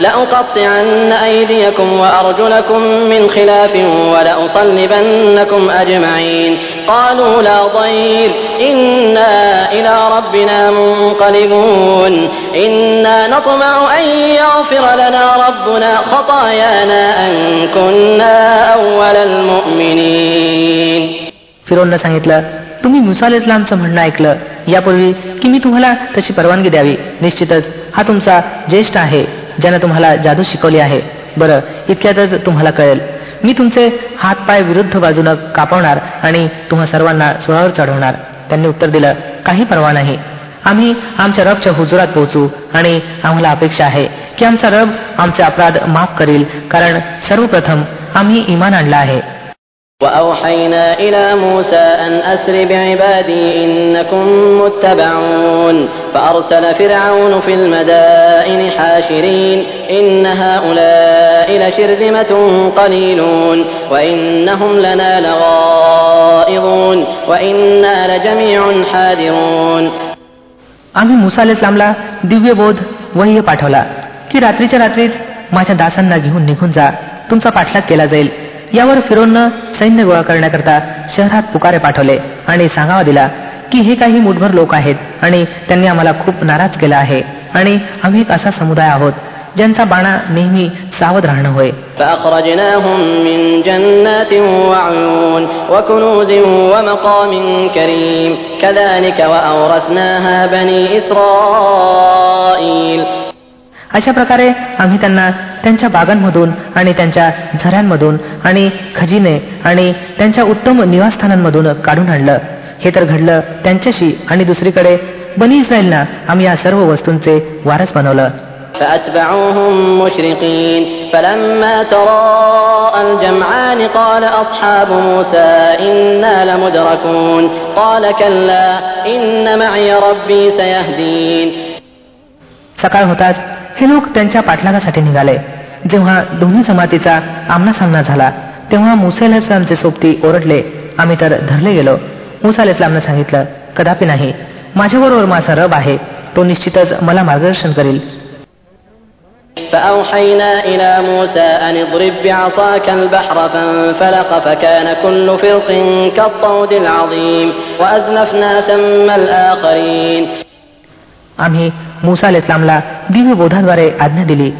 لأقطعن أيديكم وأرجلكم من خلاف ولأصلبنكم أجمعين قالوا لا ضير إنا إلى ربنا منقلبون إنا نطمع أن يغفر لنا ربنا خطايانا أن كنا أول المؤمنين फिरोननं सांगितलं तुम्ही मुसा अल इस्लामचं म्हणणं ऐकलं यापूर्वी की मी तुम्हाला तशी परवानगी द्यावी निश्चितच हा तुमचा ज्येष्ठ आहे ज्यानं तुम्हाला जादू शिकवली आहे. बरं इतक्यातच तुम्हाला कळेल. मी तुमचे हात पाय विरुद्ध बाजूनं कापवणार आणि तुम्हा सर्वांना सुळावर चढवणार. त्यांनी उत्तर दिलं काही परवा नाही. आम्ही आमच्या रबच्या हुजुरात पोहोचू आणि आम्हाला अपेक्षा आहे की आमचा रब आमचे अपराध माफ करील कारण सर्वप्रथम आम्ही इमान आणलं आहे. وأوحينا إلى موسى أن أسر بعبادي إنكم متبعون فأرسل فرعون في المدائن حاشرين إن هؤلاء لشرذمة قليلون وإنهم لنا لغائظون وإنا لجميع حاذرون आम्ही मुसा अल इस्लामला दिव्य बोध वह्य पाठवला की रात्रीच्या रात्रीच माझ्या दासांना घेऊन निघून जा तुमचा पाठलाग केला जाईल यावर फिरोननं सैन्य गोळा करण्याकरता शहरात पुकारे पाठवले आणि सांगावा दिला की हे काही मुठभर लोक आहेत आणि त्यांनी आम्हाला खूप नाराज केला आहे आणि आम्ही एक असा समुदाय आहोत ज्यांचा बाणा नेहमी सावध राहणं होय فأخرجناهم من جنات وعيون وكنوز ومقام كريم كذلك وأورثناها بني إسرائيل अशा प्रकारे आम्ही त्यांना त्यांच्या बागांमधून आणि त्यांच्या झऱ्यांमधून आणि खजिने आणि त्यांच्या उत्तम निवासस्थानांमधून काढून आणलं हे तर घडलं त्यांच्याशी आणि दुसरीकडे बनी इस्रायलना आम्ही या सर्व वस्तूंचे वारस बनवलं فأتبعوهم مشرقين فلما تراءى الجمعان قال أصحاب موسى إنا لمدركون قال كلا إن معي ربي سيهدين सकाळ होताच हे लोक त्यांच्या पाठलागासाठी निघाले जेव्हा दोन्ही जमातीचा आमना सामना झाला तेव्हा मुसा अल इस्लामचे सोबती ओरडले आम्ही तर धरले गेलो मुसा अल इस्लामनं सांगितलं कदापि नाही माझ्याबरोबर माझा रब आहे तो निश्चितच मला मार्गदर्शन करील فأوحينا إلى موسى أن اضرب بعصاك البحر فانفلق فكان كل فرق كالطود العظيم وأزلفنا ثم الآخرين आम्ही मुसा अल इस्लामला दिव्य बोधाद्वारे आज्ञा दिली.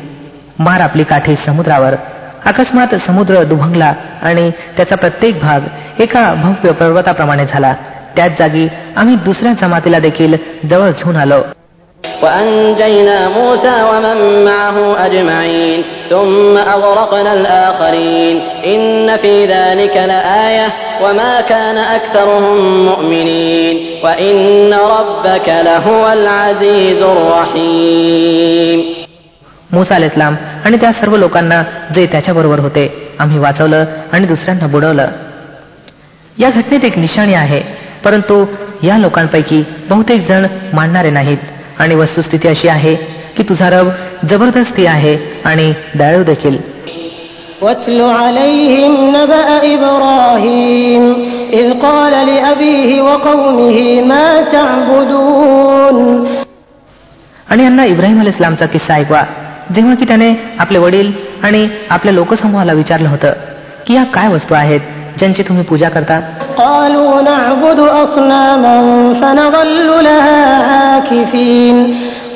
मार आपली काठी समुद्रावर अकस्मात समुद्र दुभंगला आणि त्याचा प्रत्येक भाग एका भव्य पर्वताप्रमाणे झाला. त्याच जागी आम्ही दुसऱ्या जमातीला देखील जवळ घेऊन आलो. وأنجينا موسى ومن معه أجمعين ثم أغرقنا الآخرين إن في ذلك لآية وما كان أكثرهم مؤمنين وإن ربك لهو العزيز الرحيم मुसा अल इस्लाम आणि त्या सर्व लोकांना जे त्याच्याबरोबर होते आम्ही वाचवलं आणि दुसऱ्यांना बुडवलं या घटनेत एक निशाणी आहे परंतु या लोकांपैकी बहुतेक जण मानणारे नाहीत आणि वस्तुस्थिती अशी आहे की तुझा रब जबरदस्ती आहे आणि दयाळू देखील واتل عليهم نبأ إبراهيم إذ قال لأبيه وقومه ما تعبدون आणि यांना इब्राहिम अल इस्लामचा किस्सा ऐकवा जेव्हा की त्याने आपले वडील आणि आपल्या लोकसमूहाला विचारलं होतं की या काय वस्तू आहेत ज्यांची तुम्ही पूजा करता قالوا نعبد أصناما فنظل لها عاكفين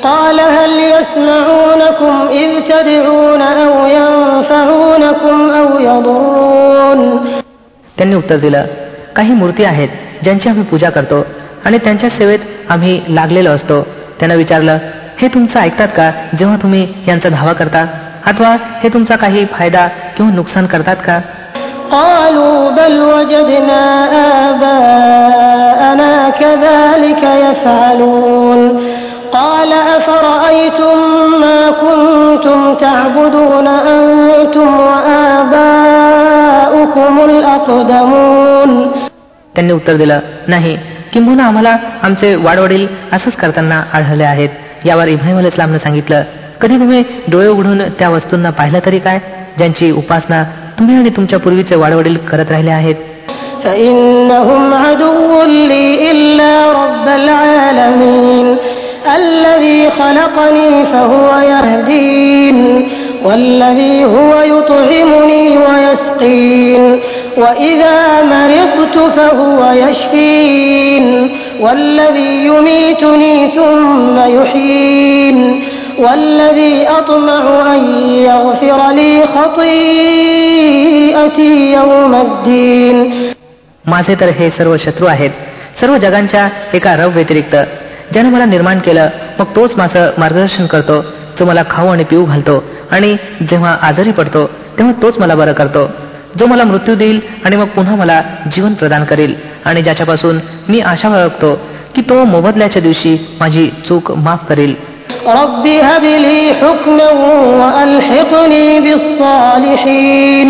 قال هل يسمعونكم إذ تدعون أو ينفعونكم أو يضرون त्यांनी उत्तर दिलं काही मूर्ती आहेत ज्यांची आम्ही पूजा करतो आणि त्यांच्या सेवेत आम्ही लागलेलो असतो त्यानं विचारलं हे तुमचं ऐकतात का जेव्हा तुम्ही यांचा धावा करता अथवा हे तुमचा काही फायदा किंवा नुकसान करतात का قال أفرأيتم ما كنتم تعبدون أنتم وآباؤكم الأقدمون त्यांनी उत्तर दिलं नाही किंबहुना आम्हाला आमचे वाडवडील असंच करताना आढळले आहेत यावर इब्राहिम अल इस्लामनं सांगितलं कधी तुम्ही डोळे उघडून त्या वस्तूंना पाहिलं तरी काय ज्यांची उपासना तुम्ही आणि तुमच्या पूर्वीचे वाडवडील करत राहिले आहेत فإنهم عدو لي إلا رب العالمين الذي خلقني فهو يهدين والذي هو يطعمني ويسقين وإذا مرضت فهو يشفين والذي يميتني ثم يحيين والذي أطمع أن يغفر لي خطيئتي يوم الدين माझे तर हे सर्व शत्रू आहेत सर्व जगांच्या एका रव व्यतिरिक्त ज्याने मला निर्माण केलं मग तोच माझं मार्गदर्शन करतो जो मला खाऊ आणि पिऊ घालतो आणि जेव्हा आजारी पडतो तेव्हा तोच मला बरं करतो जो मला मृत्यू देईल आणि मग पुन्हा मला जीवन प्रदान करेल आणि ज्याच्यापासून मी आशा बाळगतो की तो मोबदल्याच्या दिवशी माझी चूक माफ करेल رب هب لي حكما وألحقني بالصالحين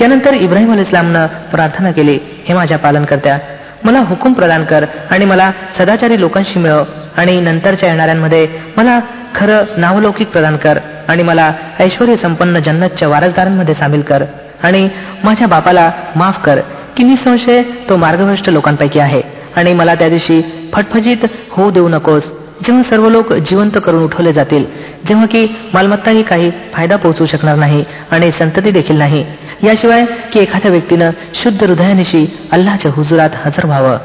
यानंतर इब्राहिम अल इस्लामनं प्रार्थना केली हे माझ्या पालनकर्त्या मला हुकूम प्रदान कर आणि मला सदाचारी लोकांशी मिळव आणि नंतरच्या येणाऱ्यांमध्ये मला खरं नावलौकिक प्रदान कर आणि मला ऐश्वर संपन्न जन्नतच्या वारसदारांमध्ये सामील कर आणि माझ्या बापाला माफ कर. की संशय तो मार्गभ्रष्ट लोकांपैकी आहे आणि मला त्या दिवशी फटफजीत होऊ देऊ नकोस. जेव्हा सर्व लोक जिवंत करून उठवले जातील जेव्हा की मालमत्ताही काही फायदा पोहोचू शकणार नाही आणि संतती देखील नाही याशिवाय की एखाद्या व्यक्तीनं शुद्ध हृदयानिशी अल्लाच्या हुजुरात हजर व्हावं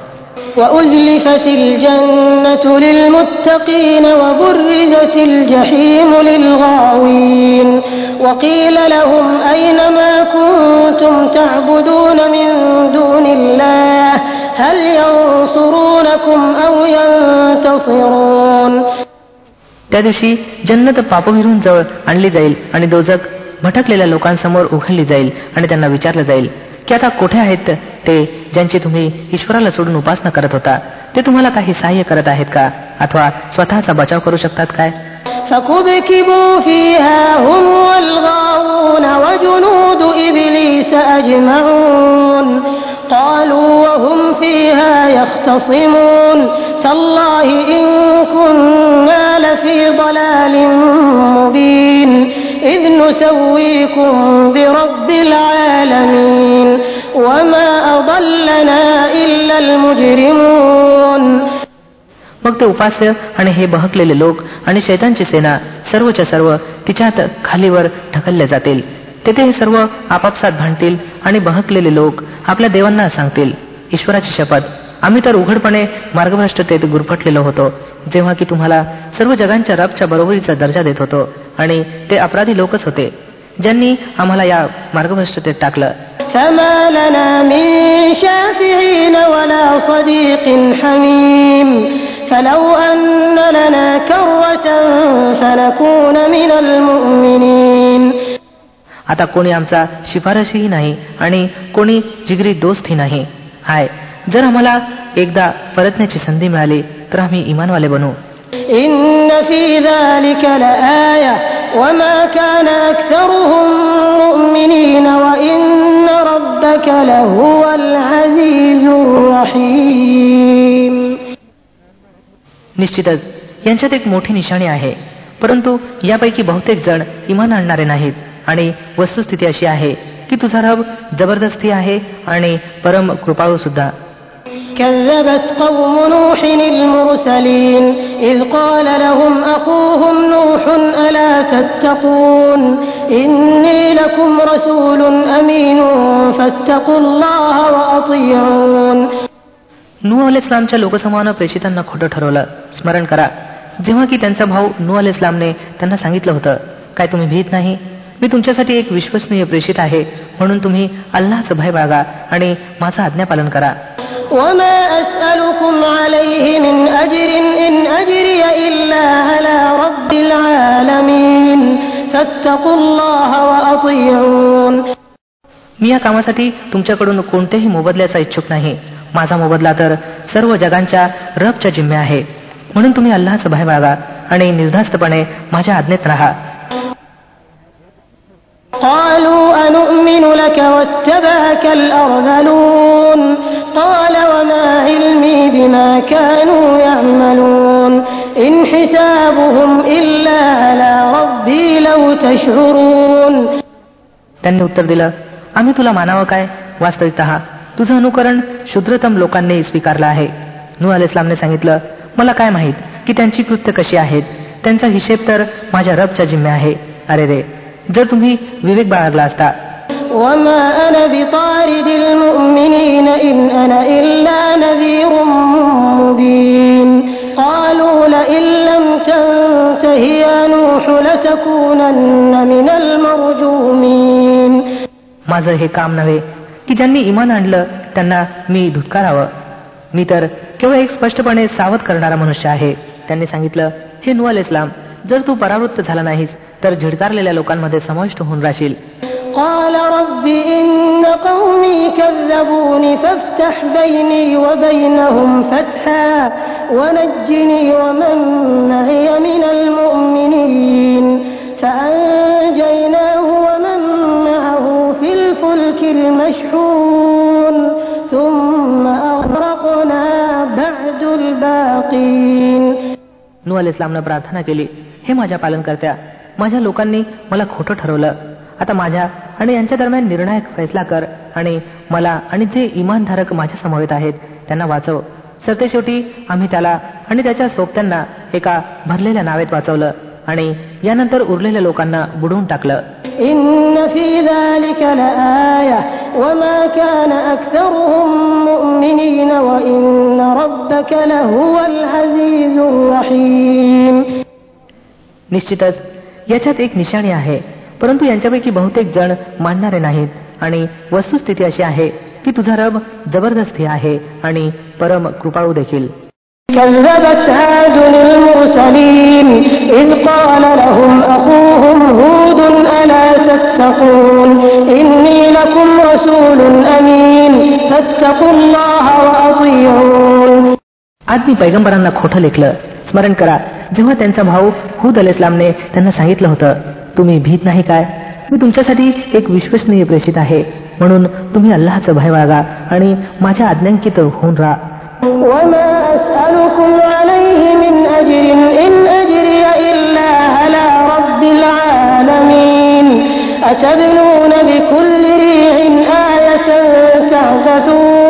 وأزلفت الجنة للمتقين وبرزت الجحيم للغاوين وقيل لهم أين ما كنتم تعبدون من دون الله هل ينصرونكم أو ينتصرون त्या दिवशी जन्नत पापविरून जवळ आणली जाईल आणि दोजक भटकलेल्या लोकांसमोर उघडली जाईल आणि त्यांना विचारलं जाईल की आता कुठे आहेत ते ज्यांची तुम्ही ईश्वराला सोडून उपासना करत होता ते तुम्हाला काही सहाय्य करत आहेत का अथवा स्वतःचा बचाव करू शकतात काय فكبكبوا فيها هم والغاوون وجنود إبليس يختصمون تالله إن كنا لفي ضلال مبين إذ نسويكم برب العالمين وما أضلنا إلا المجرمون मग ते उपास्य आणि हे बहकलेले लोक आणि शैतांची सेना सर्वच्या सर्व तिच्यात खालीवर ढकलले जातील तेथे हे सर्व आपापसात भांडतील आणि बहकलेले लोक आपल्या देवांना सांगतील ईश्वराची शपथ आम्ही तर उघडपणे मार्गभ्रष्टतेत गुरफटलेलो होतो जेव्हा की तुम्हाला सर्व जगांच्या रबच्या बरोबरीचा दर्जा देत होतो आणि ते अपराधी लोकच होते ज्यांनी आम्हाला या मार्गभ्रष्टतेत टाकलं. आता कोणी आमचा शिफारसही नाही आणि कोणी जिगरी दोस्तही नाही. हाय जर आम्हाला एकदा परतण्याची संधी मिळाली तर आम्ही इमानवाले बनू. निश्चितच यांच्यात एक मोठी निशाणी आहे. परंतु यापैकी बहुतेक जण इमान आणणारे नाहीत आणि वस्तुस्थिती अशी आहे की तुझा रब जबरदस्ती आहे आणि परम कृपाळू सुद्धा. كذبت قوم نوح المرسلين إذ قال لهم أخوهم نوح ألا تتقون إني لكم رسول أمين فاتقوا الله وأطيعون नू अल इस्लामच्या लोकसमूहानं प्रेषितांना खोटं ठरवलं स्मरण करा जेव्हा की त्यांचा भाऊ नू अल इस्लामने त्यांना सांगितलं होतं काय तुम्ही भीत नाही मी तुमच्यासाठी एक विश्वसनीय प्रेषित आहे म्हणून तुम्ही अल्लाचं भय बाळगा आणि माझं आज्ञापालन करा وما أسألكم عليه من أجر إن أجري إلا على رب العالمين فاتقوا الله وأطيعون मी या कामासाठी तुमच्याकडून कोणत्याही मोबदल्याचा इच्छुक नाही माझा मोबदला तर सर्व जगांच्या रबच्या जिम्मे आहे म्हणून तुम्ही अल्लाचा भय बाळगा आणि निर्धास्तपणे माझ्या आज्ञेत राहा قالوا أنؤمن لك واتبعك الأرذلون قال وما علمي بما كانوا يعملون إن حسابهم إلا على ربي لو تشعرون त्यांनी उत्तर दिलं आम्ही तुला मानावं काय वास्तविकत तुझं अनुकरण शुद्रतम लोकांनी स्वीकारलं आहे नू अल इस्लामने सांगितलं मला काय माहीत की त्यांची कृत्य कशी आहेत त्यांचा हिशेब तर माझ्या रबच्या जिम्मे आहे अरे रे जर तुम्ही विवेक बाळगला असता माझं हे काम नव्हे की ज्यांनी इमान आणलं त्यांना मी धुतकारावं. मी तर केवळ एक स्पष्टपणे सावध करणारा मनुष्य आहे. त्यांनी सांगितलं हे नुअल इस्लाम जर तू परावृत्त झाला नाहीस तर झिडकारलेल्या लोकांमध्ये समाविष्ट होऊन राहशील. قال رب إن قومي كذبوني فافتح بيني وبينهم فتحا ونجني ومن معي من المؤمنين فأنجيناه ومن معه في الفلك المشحون ثم أغرقنا بعد الباقين नू अल इस्लामनं प्रार्थना केली हे माझ्या पालनकर्त्या माझ्या लोकांनी मला खोटं ठरवलं आता माझ्या आणि यांच्या दरम्यान निर्णायक फैसला कर आणि मला आणि जे इमानधारक माझ्या समवेत आहेत त्यांना वाचव. सरतेशेवटी आम्ही त्याला आणि त्याच्या सोबत्यांना एका भरलेल्या नावेत वाचवलं आणि यानंतर उरलेल्या लोकांना बुडवून टाकलं. निश्चितच याच्यात एक निशाणी आहे. परंतु यांच्यापैकी बहुतेक जण मानणारे नाहीत आणि वस्तुस्थिती अशी आहे की तुझा रब जबरदस्ती आहे आणि परम कृपाळू देखील كذبت عاد المرسلين إذ قال لهم أخوهم هود ألا تتقون إني لكم رسول أمين فاتقوا الله وأطيعون आज मी पैगंबरांना खोटं लेखलं स्मरण करा जेव्हा त्यांचा भाऊ हुद अल इस्लामने त्यांना सांगितलं होतं तुम्ही भीत नाही काय मी तुमच्यासाठी एक विश्वसनीय प्रेषित आहे म्हणून तुम्ही अल्लाचं भय बाळगा आणि माझ्या आज्ञांकित होऊन राहा وما أسألكم عليه من أجر إن أجري إلا على رب العالمين أتبنون بكل ريع آية تعبثون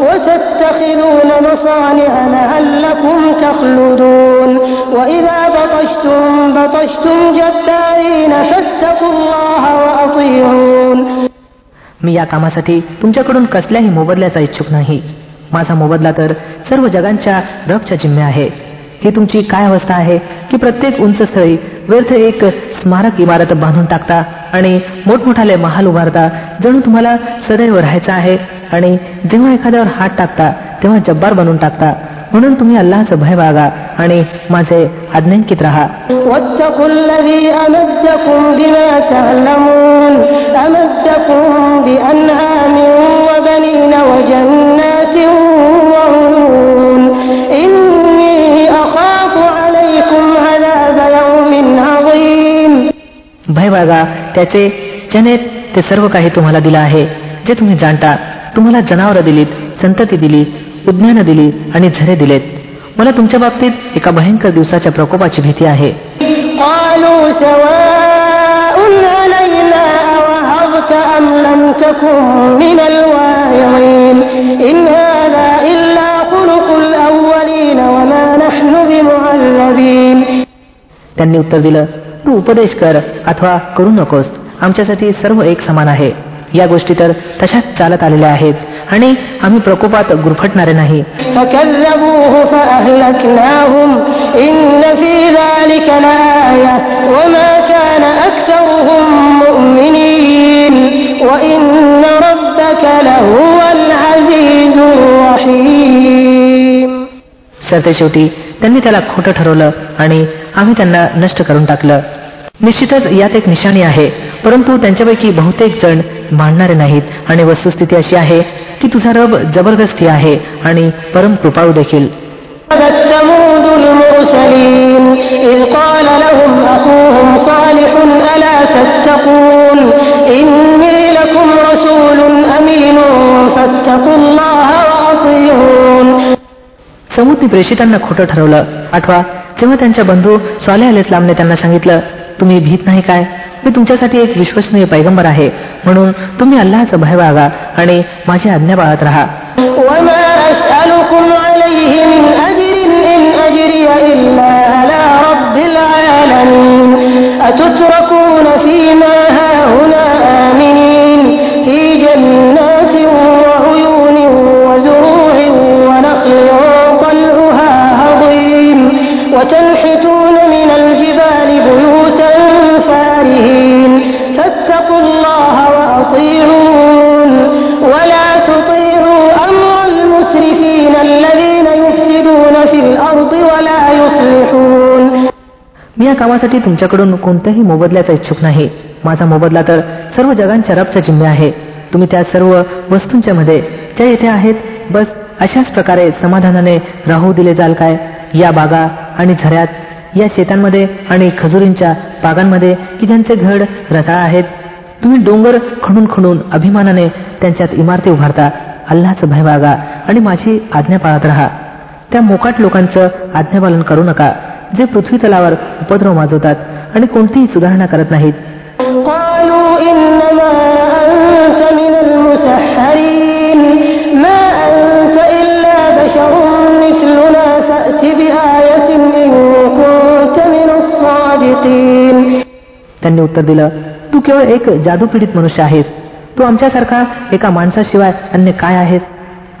وتتخذون مصانع لعلكم تخلدون وإذا بطشتم بطشتم جبارين فاتقوا الله وأطيعون मी या कामासाठी तुमच्याकडून कसल्याही मोबदल्याचा इच्छुक नाही माझा मोबदला तर सर्व जगांच्या रबच्या जिम्मे आहे ही तुमची काय अवस्था आहे की प्रत्येक उंच स्थळी व्यर्थ एक स्मारक इमारत बांधून टाकता आणि मोठमोठाले महाल उभारता जणू तुम्हाला सदैव राहायचं आहे आणि जेव्हा एखाद्यावर हात टाकता तेव्हा जब्बार बनून टाकता. म्हणून तुम्ही अल्लाचं भय बागा आणि माझे आज्ञांकित राहा. भय बागा त्याचे चने ते सर्व काही तुम्हाला दिलं आहे जे तुम्ही जाणता. तुम्हाला जनावरं दिलीत संतती दिली उज्ञानं दिली आणि झरे दिलेत. मला तुमच्या बाबतीत एका भयंकर दिवसाच्या प्रकोपाची भीती आहे. त्यांनी उत्तर दिलं तू उपदेश कर अथवा करू नकोस. आमच्यासाठी सर्व एक समान आहे. या गोष्टी तर तशाच चालत आलेल्या आहेत. आणि आम्ही प्रकोपात गुरफटणारे नाही. सरते शेवटी त्यांनी त्याला खोटं ठरवलं आणि आम्ही त्यांना नष्ट करून टाकलं. निश्चितच यात एक निशाणी आहे. परंतु त्यांच्यापैकी बहुतेक जण मांडणारे नाहीत. आणि वस्तुस्थिती अशी आहे की तुझा रब जबरदस्ती आहे आणि परम कृपाळू देखील. समुद्री प्रेषितांना खोटं ठरवलं. आठवा जेव्हा त्यांच्या बंधू सॉले अल इस्लामने त्यांना सांगितलं तुम्ही भीत नाही काय? मी तुमच्यासाठी एक विश्वसनीय पैगंबर आहे. म्हणून तुम्ही अल्लाचं भय वागा आणि माझी आज्ञा पाळत राहा मी या कामासाठी तुमच्याकडून कोणत्याही मोबदल्याचा इच्छुक नाही. माझा मोबदला तर सर्व जगांच्या रबच्या जिम्मे आहे. तुम्ही त्या सर्व वस्तूंच्या मध्ये ज्या येथे आहेत बस अशाच प्रकारे समाधानाने राहू दिले जाल काय? या बागा आणि झऱ्यात या शेतांमध्ये आणि खजुरींच्या बागांमध्ये की ज्यांचे घड रसाळ आहेत तुम्ही डोंगर खणून खणून अभिमानाने त्यांच्यात इमारती उभारता अल्लाचं भय बागा आणि माझी आज्ञा पाळत राहा. त्या मोकाट लोकांचं आज्ञापालन करू नका. जे पृथ्वीतलावर उपद्रव माजवतात आणि कोणतीही सुधारणा करत नाहीत. त्यांनी उत्तर दिलं तू केवळ एक जादू पीडित मनुष्य आहेस. तू आमच्यासारखा एका माणसाशिवाय अन्य काय आहेस?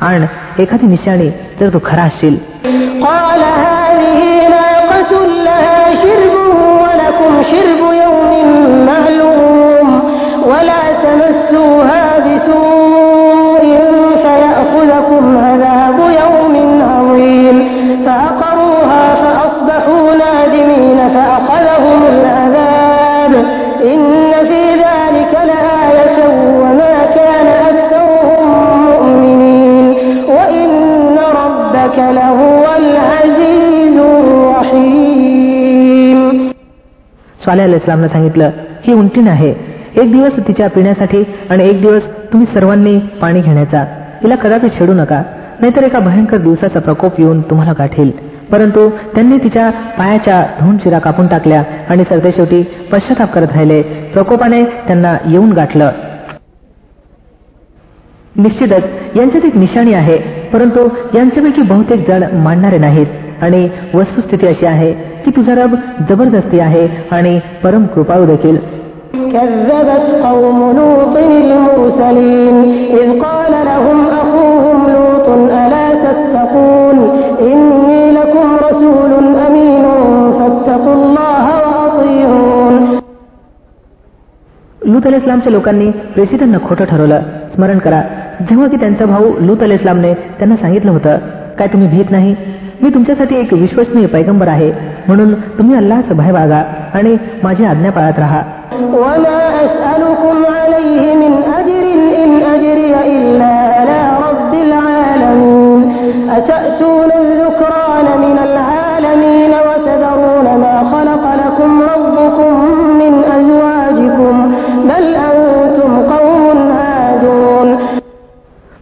आणि एखादी निशाणी तर तू खरा असशील. ناقة لها شرب ولكم شرب يوم معلوم ولا تمسوها بسوء فيأخذكم عذاب يوم عظيم فعقروها فأصبحوا نادمين فأخذهم العذاب إن في ذلك لآية وما كان أكثرهم مؤمنين وإن ربك لهو العزيز सालेह अलाइस्लामला सांगितलं ही उंटीण आहे. एक दिवस तिच्या पिण्यासाठी आणि एक दिवस तुम्ही सर्वांनी पाणी घेण्याचा. तिला कदापि छेडू नका. नाहीतर एका भयंकर दिवसाचा प्रकोप येऊन तुम्हाला गाठेल. परंतु त्यांनी तिच्या पायाच्या धून चिरा कापून टाकल्या आणि सरतेशेवटी पश्चाताप करत राहिले. प्रकोपाने त्यांना येऊन गाठलं. निश्चितच यांच्यात एक निशाणी आहे. परंतु यांच्यापैकी बहुतेक जण मानणारे नाहीत आणि वस्तुस्थिती अशी आहे की तुझा रब जबरदस्ती आहे आणि परम कृपाळू देखील كذبت قوم لوط المرسلين إذ قال لهم أخوهم لوط ألا تتقون إني لكم رسول أمين فاتقوا الله وأطيعون लूत अल इस्लामच्या लोकांनी प्रेसिडांना खोटं ठरवलं स्मरण करा जेव्हा की त्यांचा भाऊ लूत अल इस्लामने त्यांना सांगितलं होतं काय तुम्ही भीत नाही मी तुमच्यासाठी एक विश्वसनीय पैगंबर आहे म्हणून तुम्ही अल्लाच भय बागा आणि माझी आज्ञा पाळत राहा.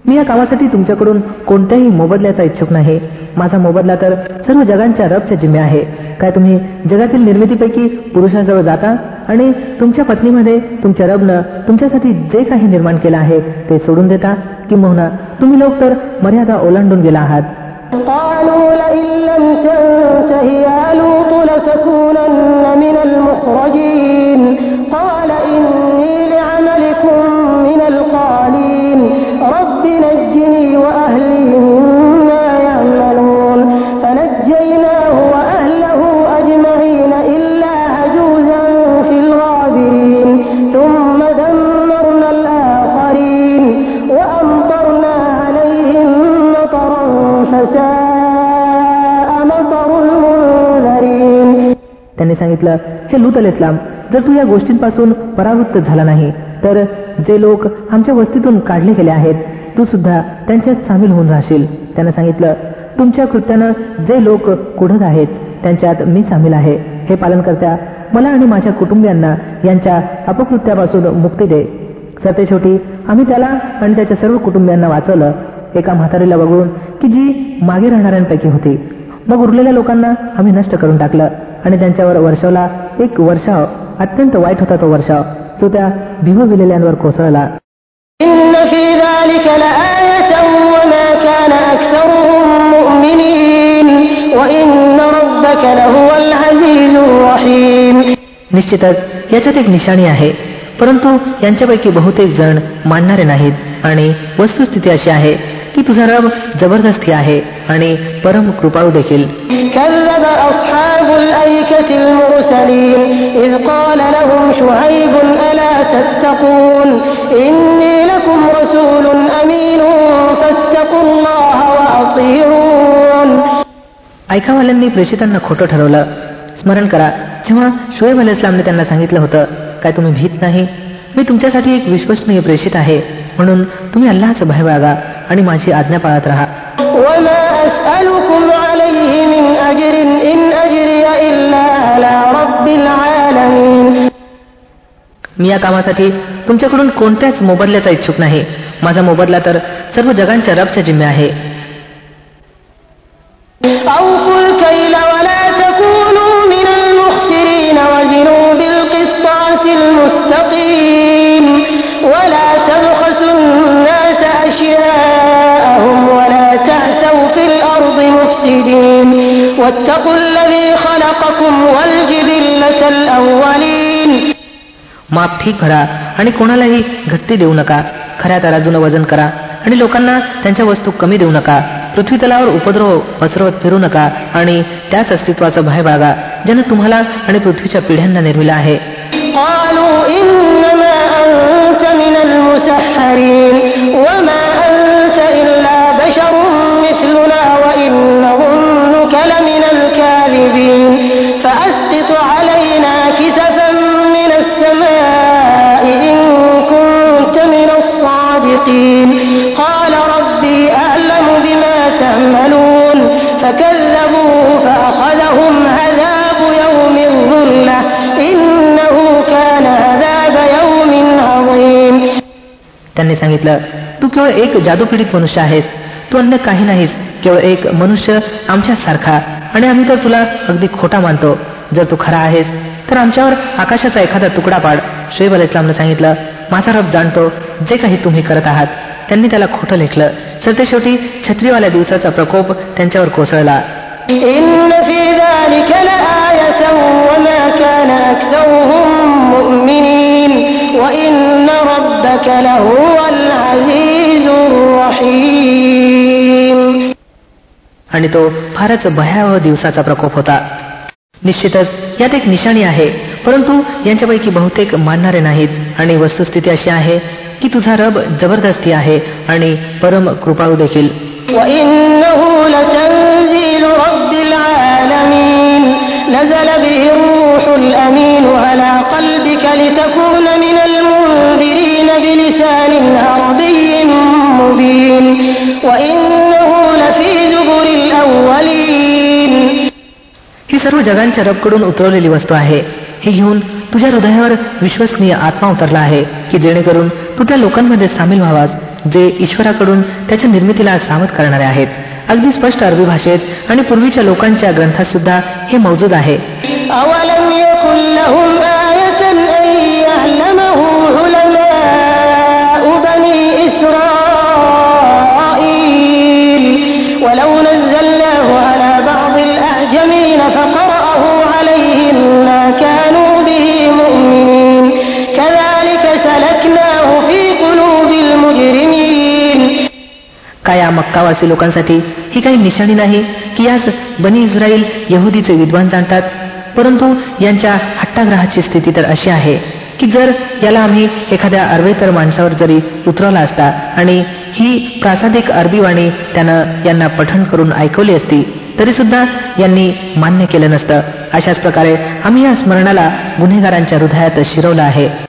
मी या कामासाठी तुमच्याकडून कोणत्याही मोबदल्याचा इच्छुक नाही माझा मोबदला तर सर्व जगांच्या रबच्या जिम्मे आहे काय तुम्ही जगातील निर्मितीपैकी पुरुषाजवळ जाता आणि तुमच्या पत्नीमध्ये तुमच्या रबनं तुमच्यासाठी जे काही निर्माण केलं आहे ते सोडून देता किंबहुना तुम्ही लोक तर मर्यादा ओलांडून गेला आहात قالوا لئن रसूल इस्लाम. जर तू या गोष्टींपासून परावृत्त झाला नाही तर जे लोक आमच्या वस्तीतून काढले गेले आहेत तू सुद्धा त्यांच्यात सामील होऊन राहशील. त्यानं सांगितलं तुमच्या कृत्यानं जे लोक कुढत आहेत त्यांच्यात मी सामील आहे. हे पालन करत्या मला आणि माझ्या कुटुंबियांना यांच्या अपकृत्यापासून मुक्ती दे. सते शेवटी आम्ही त्याला आणि त्याच्या सर्व कुटुंबियांना वाचवलं एका म्हातारीला वगळून की जी मागे राहणाऱ्यांपैकी होती. मग उरलेल्या लोकांना आम्ही नष्ट करून टाकलं आणि त्यांच्यावर वर्षवला एक वर्षाव अत्यंत वाईट होता तो वर्षाव तो त्या भिवविलेल्यांवर कोसळला. निश्चितच याच्यात एक निशाणी आहे. परंतु यांच्यापैकी बहुतेक जण मानणारे नाहीत. आणि वस्तुस्थिती अशी आहे की तुझा रब जबरदस्ती आहे आणि परम कृपाळू देखील. ऐकावाल्यांनी प्रेषितांना खोटं ठरवलं. स्मरण करा जेव्हा शोएब अल इस्लामने त्यांना सांगितलं होतं काय तुम्ही भीत नाही? मी तुमच्यासाठी एक विश्वसनीय प्रेषित आहे. म्हणून तुम्ही अल्लाचं भय बाळगा आणि माझी आज्ञा पाळत राहा. मी या कामासाठी तुमच्याकडून कोणत्याच मोबदल्याचा इच्छुक नाही. माझा मोबदला तर सर्व जगांच्या रबच्या जिम्मे आहे. माप ठीक भरा आणि कोणालाही घट्टी देऊ नका. खऱ्या तराजून वजन करा आणि लोकांना त्यांच्या वस्तू कमी देऊ नका. पृथ्वी तलावर उपद्रव पसरवत फिरू नका आणि त्याच अस्तित्वाचं भय बाळगा ज्यानं तुम्हाला आणि पृथ्वीच्या पिढ्यांना निर्मिला आहे. त्यांनी सांगितलं तू केवळ एक जादूपीडित मनुष्य आहेस तू अन्य काही नाहीस केवळ एक मनुष्य आमच्या सारखा आणि आम्ही तर तुला अगदी खोटा मानतो. जर तू खरा आहेस तर आमच्यावर आकाशाचा एखादा तुकडा पाड. शुएब अल इस्लामनं सांगितलं माझा रब जाणतो जे काही तुम्ही करत आहात. त्यांनी त्याला खोटं लेखलं. तर ते शेवटी छत्रीवाल्या दिवसाचा प्रकोप त्यांच्यावर कोसळला. आणि तो फारच भयावह दिवसाचा प्रकोप होता निश्चितच यात एक निशाणी आहे परंतु यांच्यापैकी बहुतेक मानणारे नाहीत आणि वस्तुस्थिती अशी आहे की तुझा रब जबरदस्ती आहे आणि परम कृपाळू देखील نزل ही सर्व जगांच्या रबकडून उतरवलेली वस्तू आहे. हे घेऊन तुझ्या हृदयावर विश्वसनीय आत्मा उतरला आहे की जेणेकरून तू त्या लोकांमध्ये सामील व्हावास जे ईश्वराकडून त्याच्या निर्मितीला सामत करणारे आहेत. अगदी स्पष्ट अरबी भाषेत आणि पूर्वीच्या लोकांच्या ग्रंथात सुद्धा हे मौजूद आहे. काय मक्कावासी लोकांसाठी ही काही निशाणी नाही की यास बनी इस्राईल यहुदीचे विद्वान जाणतात. परंतु यांच्या हट्टाग्रहाची स्थिती तर अशी आहे की जर याला आम्ही एखाद्या अरवेतर माणसावर जरी उतरवला असता आणि ही प्रासादिक अरबी वाणी त्यानं यांना पठण करून ऐकवली असती तरी सुद्धा यांनी मान्य केलं नसतं. अशाच प्रकारे आम्ही या स्मरणाला गुन्हेगारांच्या हृदयात शिरवलं आहे.